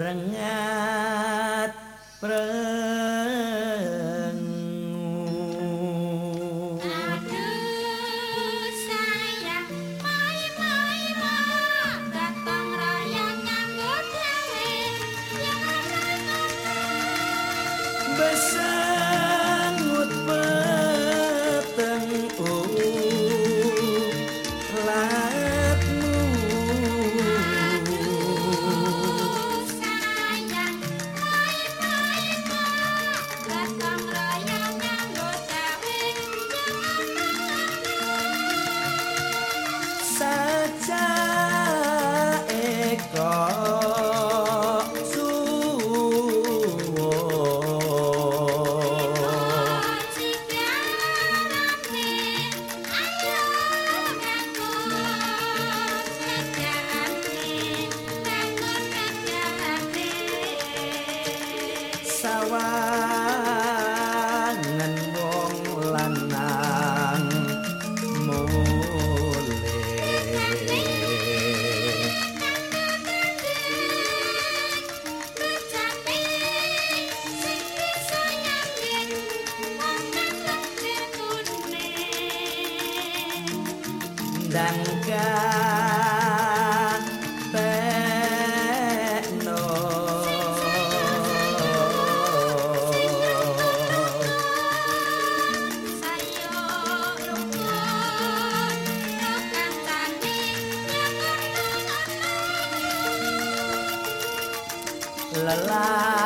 prengat sawangan wong lanang mule dan la alive.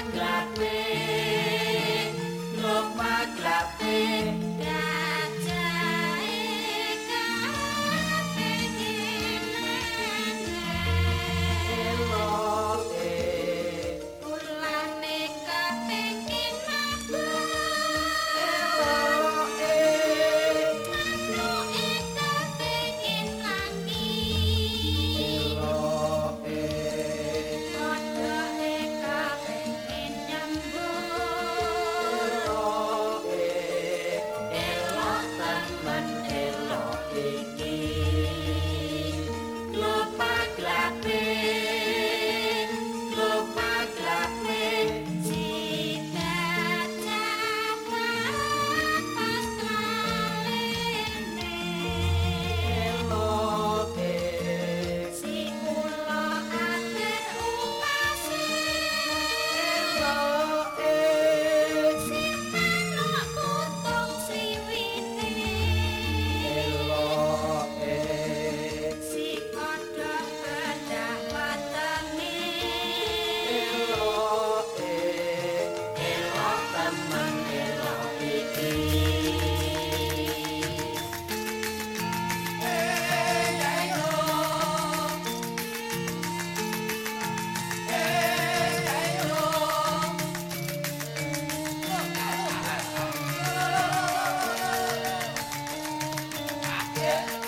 I'm glad we're Yeah.